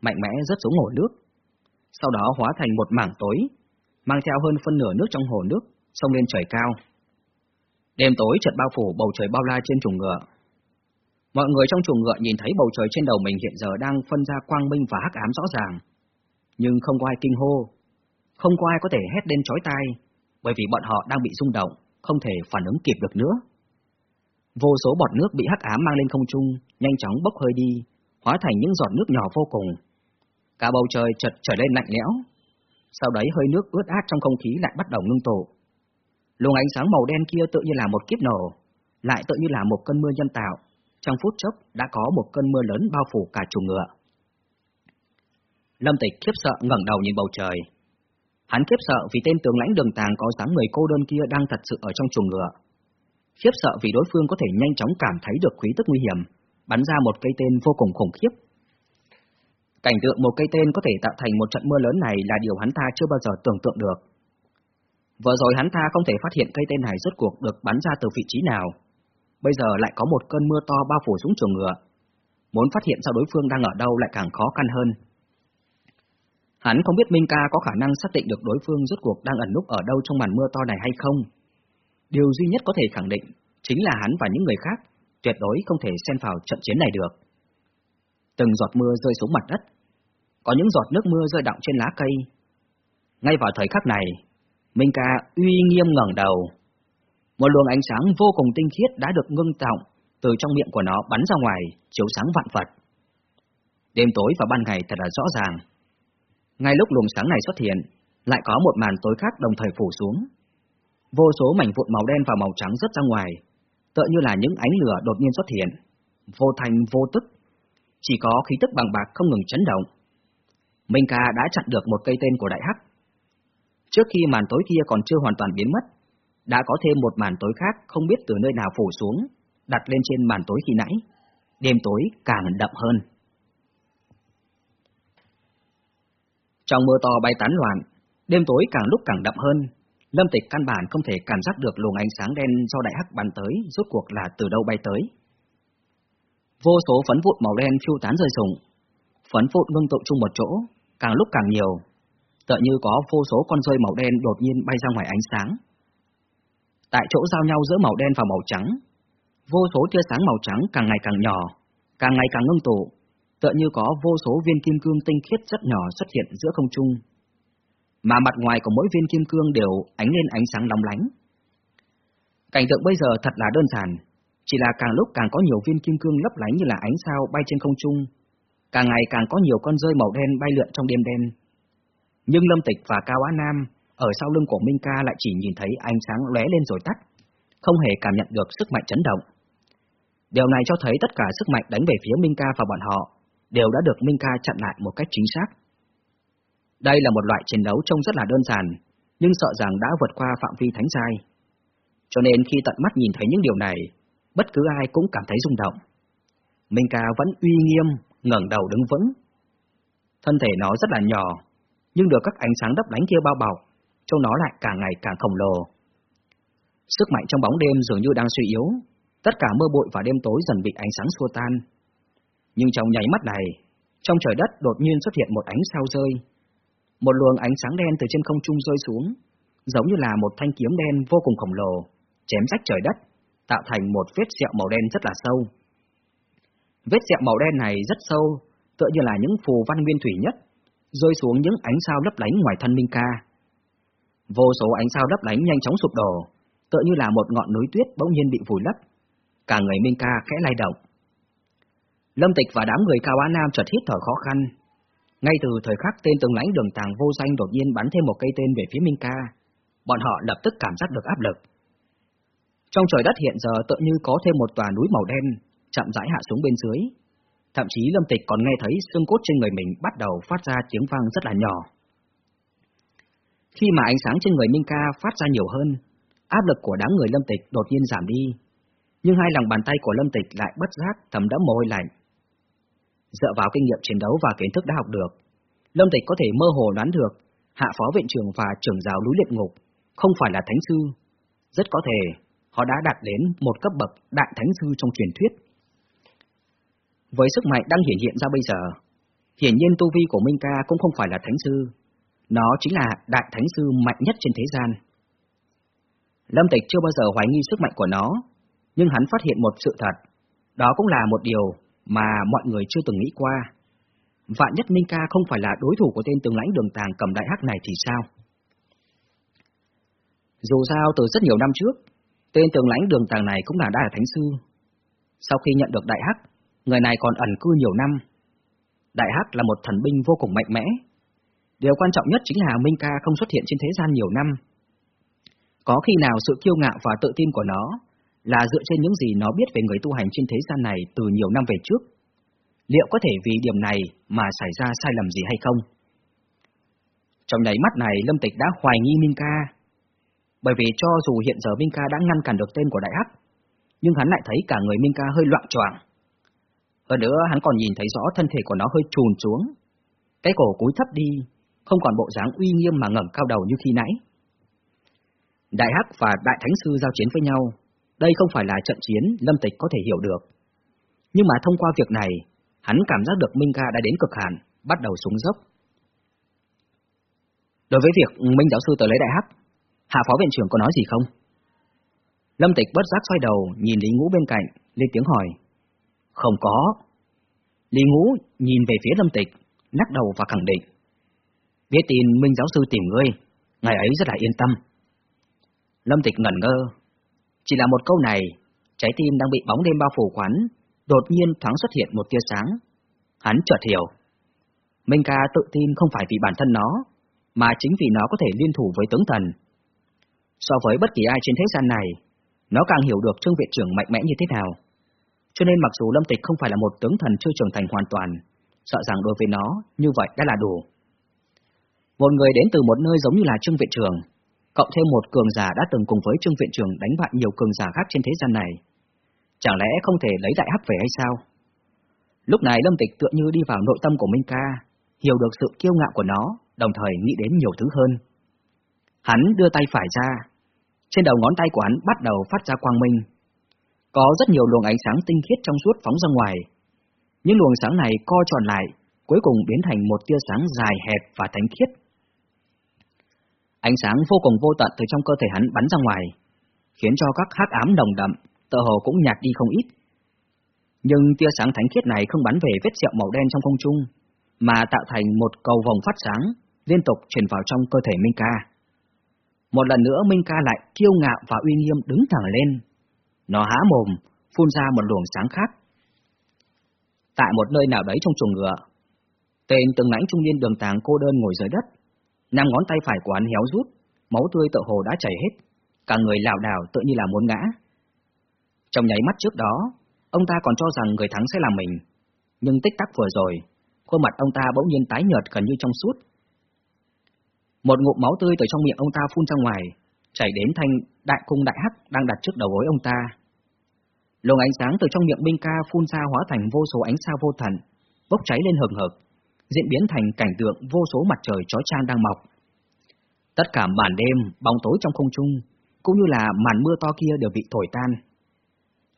mạnh mẽ rất giống hồ nước. Sau đó hóa thành một mảng tối, mang theo hơn phân nửa nước trong hồ nước, xông lên trời cao. Đêm tối chợt bao phủ bầu trời bao la trên chuồng ngựa. Mọi người trong chuồng ngựa nhìn thấy bầu trời trên đầu mình hiện giờ đang phân ra quang minh và hắc ám rõ ràng. Nhưng không có ai kinh hô, không có ai có thể hét lên chói tai, bởi vì bọn họ đang bị rung động, không thể phản ứng kịp được nữa. Vô số bọt nước bị hắc ám mang lên không trung, nhanh chóng bốc hơi đi, hóa thành những giọt nước nhỏ vô cùng. Cả bầu trời chợt trở lên lạnh lẽo. Sau đấy hơi nước ướt át trong không khí lại bắt đầu ngưng tụ. Luồng ánh sáng màu đen kia tự như là một kiếp nổ, lại tự như là một cơn mưa nhân tạo. Trong phút chốc đã có một cơn mưa lớn bao phủ cả chuồng ngựa. Lâm Tịch khiếp sợ ngẩng đầu nhìn bầu trời. Hắn khiếp sợ vì tên tướng lãnh đường tàng có dáng người cô đơn kia đang thật sự ở trong chuồng ngựa. Khiếp sợ vì đối phương có thể nhanh chóng cảm thấy được khí tức nguy hiểm, bắn ra một cây tên vô cùng khủng khiếp. Cảnh tượng một cây tên có thể tạo thành một trận mưa lớn này là điều hắn ta chưa bao giờ tưởng tượng được. Vừa rồi hắn ta không thể phát hiện cây tên này rốt cuộc được bắn ra từ vị trí nào. Bây giờ lại có một cơn mưa to bao phủ xuống chuồng ngựa. Muốn phát hiện ra đối phương đang ở đâu lại càng khó khăn hơn. Hắn không biết Minh Ca có khả năng xác định được đối phương rốt cuộc đang ẩn núp ở đâu trong màn mưa to này hay không. Điều duy nhất có thể khẳng định chính là hắn và những người khác tuyệt đối không thể xen vào trận chiến này được. Từng giọt mưa rơi xuống mặt đất, có những giọt nước mưa rơi đọng trên lá cây. Ngay vào thời khắc này, Minh Ca uy nghiêm ngẩng đầu. Một luồng ánh sáng vô cùng tinh khiết đã được ngưng trọng từ trong miệng của nó bắn ra ngoài, chiếu sáng vạn vật. Đêm tối và ban ngày thật là rõ ràng. Ngay lúc luồng sáng này xuất hiện, lại có một màn tối khác đồng thời phủ xuống. Vô số mảnh vụn màu đen và màu trắng rớt ra ngoài, tựa như là những ánh lửa đột nhiên xuất hiện, vô thành vô tức, chỉ có khí tức bằng bạc không ngừng chấn động. Minh Ca đã chặn được một cây tên của Đại Hắc. Trước khi màn tối kia còn chưa hoàn toàn biến mất, đã có thêm một màn tối khác không biết từ nơi nào phủ xuống, đặt lên trên màn tối khi nãy. Đêm tối càng đậm hơn. Trong mưa to bay tán loạn, đêm tối càng lúc càng đậm hơn, Lâm Tịch căn bản không thể cảm giác được luồng ánh sáng đen do đại hắc bắn tới rốt cuộc là từ đâu bay tới. Vô số phấn vụn màu đen phiêu tán rơi rụng, phấn vụn ngưng tụ chung một chỗ, càng lúc càng nhiều, tựa như có vô số con rơi màu đen đột nhiên bay ra ngoài ánh sáng. Tại chỗ giao nhau giữa màu đen và màu trắng, vô số tia sáng màu trắng càng ngày càng nhỏ, càng ngày càng ngưng tụ, tựa như có vô số viên kim cương tinh khiết rất nhỏ xuất hiện giữa không trung, mà mặt ngoài của mỗi viên kim cương đều ánh lên ánh sáng long lánh. Cảnh tượng bây giờ thật là đơn giản, chỉ là càng lúc càng có nhiều viên kim cương lấp lánh như là ánh sao bay trên không trung, càng ngày càng có nhiều con rơi màu đen bay lượn trong đêm đen. Nhưng Lâm Tịch và Cao Á Nam ở sau lưng của Minh Ca lại chỉ nhìn thấy ánh sáng lóe lên rồi tắt, không hề cảm nhận được sức mạnh chấn động. Điều này cho thấy tất cả sức mạnh đánh về phía Minh Ca và bọn họ đều đã được Minh Ca chặn lại một cách chính xác. Đây là một loại chiến đấu trông rất là đơn giản, nhưng sợ rằng đã vượt qua phạm vi thánh giai. Cho nên khi tận mắt nhìn thấy những điều này, bất cứ ai cũng cảm thấy rung động. Minh ca vẫn uy nghiêm, ngẩng đầu đứng vững. Thân thể nó rất là nhỏ, nhưng được các ánh sáng đắp đánh kia bao bọc, trông nó lại càng ngày càng khổng lồ. Sức mạnh trong bóng đêm dường như đang suy yếu, tất cả mưa bụi và đêm tối dần bị ánh sáng xua tan. Nhưng trong nháy mắt này, trong trời đất đột nhiên xuất hiện một ánh sao rơi, một luồng ánh sáng đen từ trên không trung rơi xuống, giống như là một thanh kiếm đen vô cùng khổng lồ, chém rách trời đất, tạo thành một vết sẹo màu đen rất là sâu. Vết sẹo màu đen này rất sâu, tựa như là những phù văn nguyên thủy nhất, rơi xuống những ánh sao lấp lánh ngoài thân Minh Ca. Vô số ánh sao lấp lánh nhanh chóng sụp đổ, tựa như là một ngọn núi tuyết bỗng nhiên bị vùi lấp. Cả người Minh Ca khẽ lay động. Lâm Tịch và đám người Cao Á Nam chợt hít thở khó khăn, ngay từ thời khắc tên từng lãnh đường tàng vô danh đột nhiên bắn thêm một cây tên về phía Minh Ca, bọn họ lập tức cảm giác được áp lực. Trong trời đất hiện giờ tựa như có thêm một tòa núi màu đen, chậm rãi hạ xuống bên dưới. Thậm chí Lâm Tịch còn nghe thấy xương cốt trên người mình bắt đầu phát ra tiếng vang rất là nhỏ. Khi mà ánh sáng trên người Minh Ca phát ra nhiều hơn, áp lực của đám người Lâm Tịch đột nhiên giảm đi, nhưng hai lòng bàn tay của Lâm Tịch lại bất giác thấm đẫm mồ hôi lạnh, Dựa vào kinh nghiệm chiến đấu và kiến thức đã học được, Lâm Tịch có thể mơ hồ đoán được hạ phó viện trưởng và trưởng giáo núi liệt ngục không phải là thánh sư. Rất có thể họ đã đạt đến một cấp bậc đại thánh sư trong truyền thuyết. Với sức mạnh đang hiện hiện ra bây giờ, hiển nhiên tu vi của Minh Ca cũng không phải là thánh sư, nó chính là đại thánh sư mạnh nhất trên thế gian. Lâm Tịch chưa bao giờ hoài nghi sức mạnh của nó, nhưng hắn phát hiện một sự thật, đó cũng là một điều mà mọi người chưa từng nghĩ qua. Vạn nhất Minh Ca không phải là đối thủ của tên tướng lãnh đường tàng cầm đại hắc này thì sao? Dù sao từ rất nhiều năm trước, tên tướng lãnh đường tàng này cũng là đã là thánh sư. Sau khi nhận được đại hắc, người này còn ẩn cư nhiều năm. Đại hắc là một thần binh vô cùng mạnh mẽ. Điều quan trọng nhất chính là Minh Ca không xuất hiện trên thế gian nhiều năm. Có khi nào sự kiêu ngạo và tự tin của nó là dựa trên những gì nó biết về người tu hành trên thế gian này từ nhiều năm về trước? Liệu có thể vì điểm này mà xảy ra sai lầm gì hay không? Trong nháy mắt này Lâm Tịch đã hoài nghi Minh Ca. Bởi vì cho dù hiện giờ Minh Ca đã ngăn cản được tên của Đại Hắc, nhưng hắn lại thấy cả người Minh Ca hơi loạn choạng. Hơn nữa hắn còn nhìn thấy rõ thân thể của nó hơi trùn xuống. Cái cổ cúi thấp đi, không còn bộ dáng uy nghiêm mà ngẩng cao đầu như khi nãy. Đại Hắc và Đại Thánh Sư giao chiến với nhau, đây không phải là trận chiến Lâm Tịch có thể hiểu được. Nhưng mà thông qua việc này, hắn cảm giác được Minh Ca đã đến cực hạn, bắt đầu xuống dốc. Đối với việc Minh giáo sư tới lấy Đại Hắc, Hạ Phó Viện trưởng có nói gì không? Lâm Tịch bất giác xoay đầu, nhìn Lý Ngũ bên cạnh, lên tiếng hỏi. Không có. Lý Ngũ nhìn về phía Lâm Tịch, lắc đầu và khẳng định. Biết tin Minh giáo sư tìm ngươi, ngày ấy rất là yên tâm. Lâm Tịch ngẩn ngơ. Chỉ là một câu này, trái tim đang bị bóng đêm bao phủ quán, đột nhiên thoáng xuất hiện một tia sáng. Hắn chợt hiểu. Minh ca tự tin không phải vì bản thân nó, mà chính vì nó có thể liên thủ với tướng thần. So với bất kỳ ai trên thế gian này, nó càng hiểu được Trương Viện trưởng mạnh mẽ như thế nào. Cho nên mặc dù Lâm Tịch không phải là một tướng thần chưa trưởng thành hoàn toàn, sợ rằng đối với nó, như vậy đã là đủ. Một người đến từ một nơi giống như là Trương Viện trường, cộng thêm một cường giả đã từng cùng với Trương Viện trường đánh bại nhiều cường giả khác trên thế gian này. Chẳng lẽ không thể lấy đại hắc về hay sao? Lúc này Lâm Tịch tựa như đi vào nội tâm của Minh Ca, hiểu được sự kiêu ngạo của nó, đồng thời nghĩ đến nhiều thứ hơn. Hắn đưa tay phải ra, trên đầu ngón tay của hắn bắt đầu phát ra quang minh. Có rất nhiều luồng ánh sáng tinh khiết trong suốt phóng ra ngoài. Những luồng sáng này co tròn lại, cuối cùng biến thành một tia sáng dài hẹp và thánh khiết. Ánh sáng vô cùng vô tận từ trong cơ thể hắn bắn ra ngoài, khiến cho các hắc ám đồng đậm, tờ hồ cũng nhạt đi không ít. Nhưng tia sáng thánh khiết này không bắn về vết sẹo màu đen trong không trung, mà tạo thành một cầu vòng phát sáng, liên tục truyền vào trong cơ thể Minh Ca. Một lần nữa Minh Ca lại kiêu ngạo và uy nghiêm đứng thẳng lên. Nó há mồm, phun ra một luồng sáng khác. Tại một nơi nào đấy trong chuồng ngựa, tên từng lãnh trung niên đường tàng cô đơn ngồi dưới đất, năm ngón tay phải của hắn héo rút, máu tươi tự hồ đã chảy hết, cả người lảo đảo tự như là muốn ngã. Trong nháy mắt trước đó, ông ta còn cho rằng người thắng sẽ là mình, nhưng tích tắc vừa rồi, khuôn mặt ông ta bỗng nhiên tái nhợt gần như trong suốt. Một ngụm máu tươi từ trong miệng ông ta phun ra ngoài, chảy đến thanh đại cung đại hắc đang đặt trước đầu gối ông ta. Luồng ánh sáng từ trong miệng binh Ca phun ra hóa thành vô số ánh sao vô thần, bốc cháy lên hừng hực, diễn biến thành cảnh tượng vô số mặt trời chói chang đang mọc. Tất cả màn đêm, bóng tối trong không trung, cũng như là màn mưa to kia đều bị thổi tan.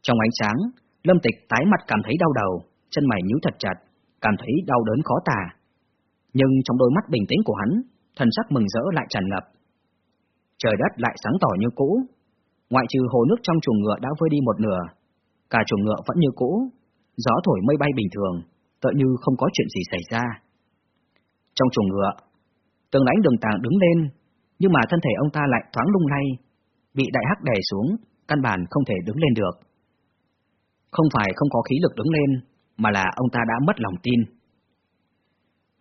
Trong ánh sáng, Lâm Tịch tái mặt cảm thấy đau đầu, chân mày nhíu thật chặt, cảm thấy đau đớn khó tả. Nhưng trong đôi mắt bình tĩnh của hắn, thần sắc mừng rỡ lại tràn ngập. Trời đất lại sáng tỏ như cũ, ngoại trừ hồ nước trong chuồng ngựa đã vơi đi một nửa, cả chuồng ngựa vẫn như cũ, gió thổi mây bay bình thường, tựa như không có chuyện gì xảy ra. Trong chuồng ngựa, tường lãnh đường tàng đứng lên, nhưng mà thân thể ông ta lại thoáng lung lay, bị đại hắc đè xuống, căn bản không thể đứng lên được. Không phải không có khí lực đứng lên, mà là ông ta đã mất lòng tin.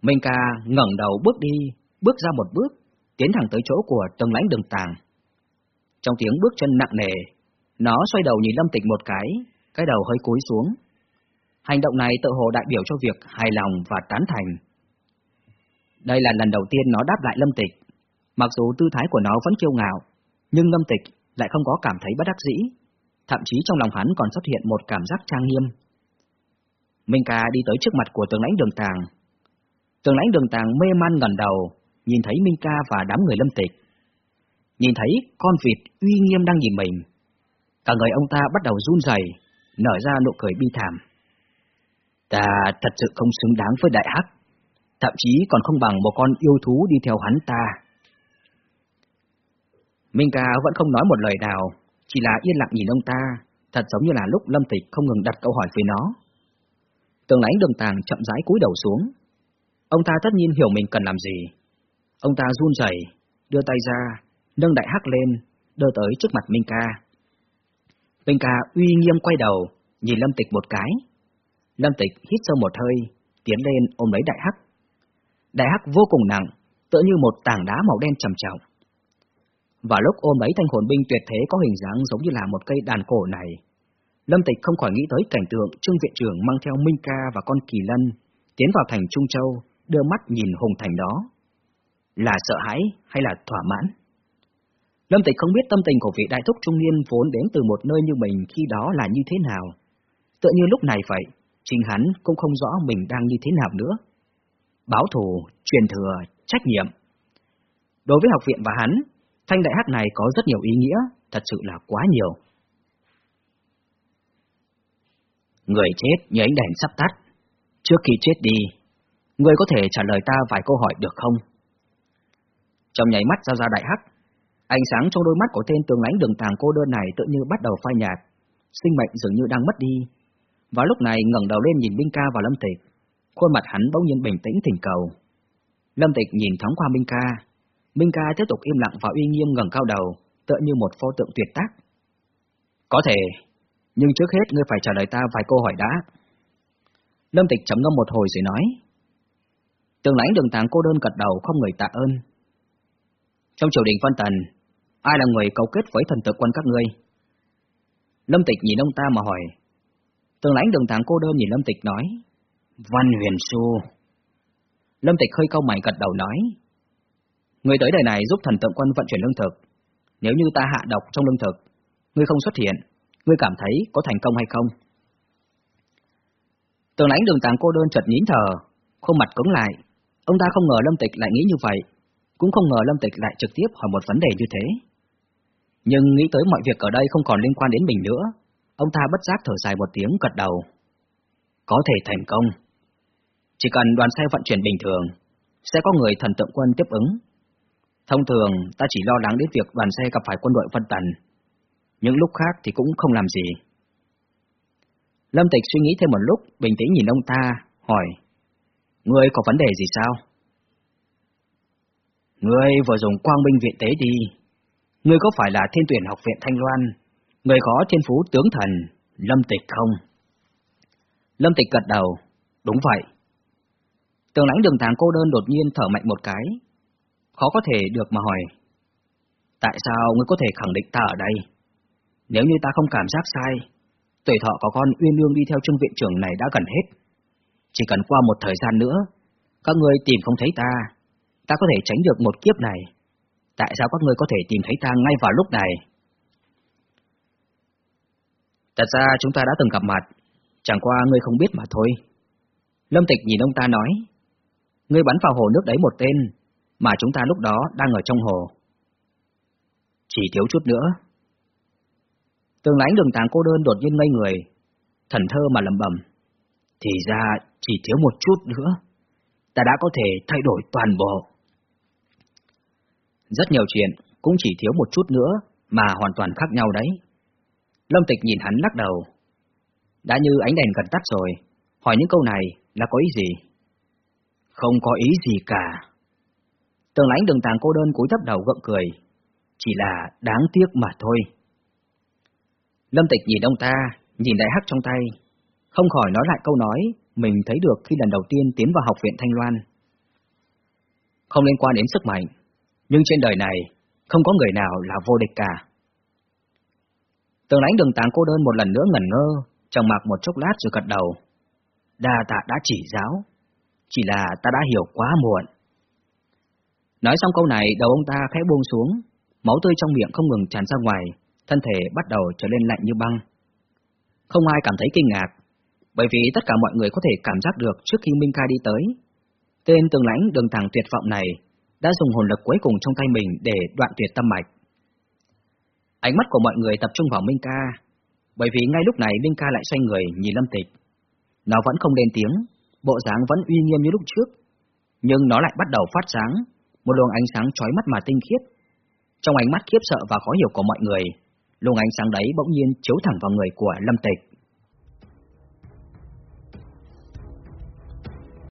Minh ca ngẩng đầu bước đi, bước ra một bước, tiến thẳng tới chỗ của tầng lãnh đường tàng. Trong tiếng bước chân nặng nề, nó xoay đầu nhìn Lâm Tịch một cái, cái đầu hơi cúi xuống. Hành động này tự hồ đại biểu cho việc hài lòng và tán thành. Đây là lần đầu tiên nó đáp lại Lâm Tịch. Mặc dù tư thái của nó vẫn kiêu ngạo, nhưng Lâm Tịch lại không có cảm thấy bất đắc dĩ. Thậm chí trong lòng hắn còn xuất hiện một cảm giác trang nghiêm. Minh ca đi tới trước mặt của tường lãnh đường tàng. Tường lãnh đường tàng mê man ngẩn đầu, nhìn thấy Minh ca và đám người Lâm Tịch. nhìn thấy con vịt uy nghiêm đang nhìn mình. Cả người ông ta bắt đầu run rẩy, nở ra nụ cười bi thảm. Ta thật sự không xứng đáng với đại hắc, thậm chí còn không bằng một con yêu thú đi theo hắn ta. Minh ca vẫn không nói một lời nào, chỉ là yên lặng nhìn ông ta, thật giống như là lúc Lâm Tịch không ngừng đặt câu hỏi với nó. Tường lãnh đường tàng chậm rãi cúi đầu xuống. Ông ta tất nhiên hiểu mình cần làm gì. Ông ta run rẩy, đưa tay ra, nâng đại hắc lên, đưa tới trước mặt Minh ca. Minh ca uy nghiêm quay đầu, nhìn Lâm Tịch một cái. Lâm Tịch hít sâu một hơi, tiến lên ôm lấy đại hắc. Đại hắc vô cùng nặng, tựa như một tảng đá màu đen trầm trọng. Và lúc ôm lấy thanh hồn binh tuyệt thế có hình dáng giống như là một cây đàn cổ này, Lâm Tịch không khỏi nghĩ tới cảnh tượng Trương Viện trưởng mang theo Minh Ca và con Kỳ Lân tiến vào thành Trung Châu, đưa mắt nhìn hùng thành đó. Là sợ hãi hay là thỏa mãn? Lâm Tịch không biết tâm tình của vị đại thúc trung niên vốn đến từ một nơi như mình khi đó là như thế nào. Tựa như lúc này vậy, chính hắn cũng không rõ mình đang như thế nào nữa. Báo thù, truyền thừa, trách nhiệm. Đối với học viện và hắn, thanh đại hát này có rất nhiều ý nghĩa, thật sự là quá nhiều. Người chết như ánh đèn sắp tắt. Trước khi chết đi, người có thể trả lời ta vài câu hỏi được không? Trong nháy mắt giao ra đại hắc, ánh sáng trong đôi mắt của tên tường lãnh đường tàng cô đơn này tự như bắt đầu phai nhạt, sinh mệnh dường như đang mất đi. Và lúc này ngẩng đầu lên nhìn Minh Ca và Lâm Tịch, khuôn mặt hắn bỗng nhiên bình tĩnh thỉnh cầu. Lâm Tịch nhìn thoáng qua Minh Ca, Minh Ca tiếp tục im lặng và uy nghiêm ngẩng cao đầu, tựa như một pho tượng tuyệt tác. Có thể, nhưng trước hết ngươi phải trả lời ta vài câu hỏi đã. Lâm Tịch chấm ngâm một hồi rồi nói. Tường lãnh đường tàng cô đơn gật đầu không người tạ ơn. Trong triều đình phân tần, ai là người cấu kết với thần tự quân các ngươi? Lâm Tịch nhìn ông ta mà hỏi. Tường lãnh đường tàng cô đơn nhìn Lâm Tịch nói. Văn huyền su. Lâm Tịch hơi câu mày gật đầu nói. Người tới đời này giúp thần tượng quân vận chuyển lương thực. Nếu như ta hạ độc trong lương thực, ngươi không xuất hiện, ngươi cảm thấy có thành công hay không? Tường lãnh đường tàng cô đơn chợt nhín thở, khuôn mặt cứng lại. Ông ta không ngờ Lâm Tịch lại nghĩ như vậy, cũng không ngờ Lâm Tịch lại trực tiếp hỏi một vấn đề như thế. Nhưng nghĩ tới mọi việc ở đây không còn liên quan đến mình nữa, ông ta bất giác thở dài một tiếng gật đầu. Có thể thành công. Chỉ cần đoàn xe vận chuyển bình thường, sẽ có người thần tượng quân tiếp ứng. Thông thường, ta chỉ lo lắng đến việc đoàn xe gặp phải quân đội phân tần, những lúc khác thì cũng không làm gì. Lâm Tịch suy nghĩ thêm một lúc, bình tĩnh nhìn ông ta, hỏi, Ngươi có vấn đề gì sao? Ngươi vừa dùng quang minh viện tế đi. Ngươi có phải là thiên tuyển học viện Thanh Loan, người có thiên phú tướng thần, Lâm Tịch không? Lâm Tịch gật đầu, đúng vậy. Tường lãnh đường tháng cô đơn đột nhiên thở mạnh một cái, khó có thể được mà hỏi. Tại sao ngươi có thể khẳng định ta ở đây? Nếu như ta không cảm giác sai, tuổi thọ có con Uyên ương đi theo trương viện trưởng này đã gần hết. Chỉ cần qua một thời gian nữa, các ngươi tìm không thấy ta, ta có thể tránh được một kiếp này. Tại sao các ngươi có thể tìm thấy ta ngay vào lúc này? Thật ra chúng ta đã từng gặp mặt, chẳng qua ngươi không biết mà thôi. Lâm Tịch nhìn ông ta nói, ngươi bắn vào hồ nước đấy một tên, mà chúng ta lúc đó đang ở trong hồ. Chỉ thiếu chút nữa, Tường lãnh đường tàng cô đơn đột nhiên ngây người, thần thơ mà lầm bẩm, Thì ra chỉ thiếu một chút nữa, ta đã có thể thay đổi toàn bộ. Rất nhiều chuyện cũng chỉ thiếu một chút nữa mà hoàn toàn khác nhau đấy. Lâm Tịch nhìn hắn lắc đầu. Đã như ánh đèn gần tắt rồi, hỏi những câu này là có ý gì? Không có ý gì cả. Tường lãnh đường tàng cô đơn cúi thấp đầu gượng cười. Chỉ là đáng tiếc mà thôi. Lâm Tịch nhìn ông ta, nhìn đại hắc trong tay, không khỏi nói lại câu nói mình thấy được khi lần đầu tiên tiến vào học viện Thanh Loan. Không liên quan đến sức mạnh, nhưng trên đời này không có người nào là vô địch cả. Tường lãnh đường tàng cô đơn một lần nữa ngẩn ngơ, trầm mặc một chốc lát rồi gật đầu. Đa tạ đã chỉ giáo, chỉ là ta đã hiểu quá muộn. Nói xong câu này, đầu ông ta khẽ buông xuống, máu tươi trong miệng không ngừng tràn ra ngoài, thân thể bắt đầu trở nên lạnh như băng. Không ai cảm thấy kinh ngạc, bởi vì tất cả mọi người có thể cảm giác được trước khi Minh Ca đi tới. Tên tường lãnh đường thẳng tuyệt vọng này đã dùng hồn lực cuối cùng trong tay mình để đoạn tuyệt tâm mạch, Ánh mắt của mọi người tập trung vào Minh Ca, bởi vì ngay lúc này Minh Ca lại xoay người nhìn Lâm Tịch. Nó vẫn không lên tiếng, bộ dáng vẫn uy nghiêm như lúc trước, nhưng nó lại bắt đầu phát sáng, một luồng ánh sáng chói mắt mà tinh khiết. Trong ánh mắt khiếp sợ và khó hiểu của mọi người, luồng ánh sáng đấy bỗng nhiên chiếu thẳng vào người của Lâm Tịch.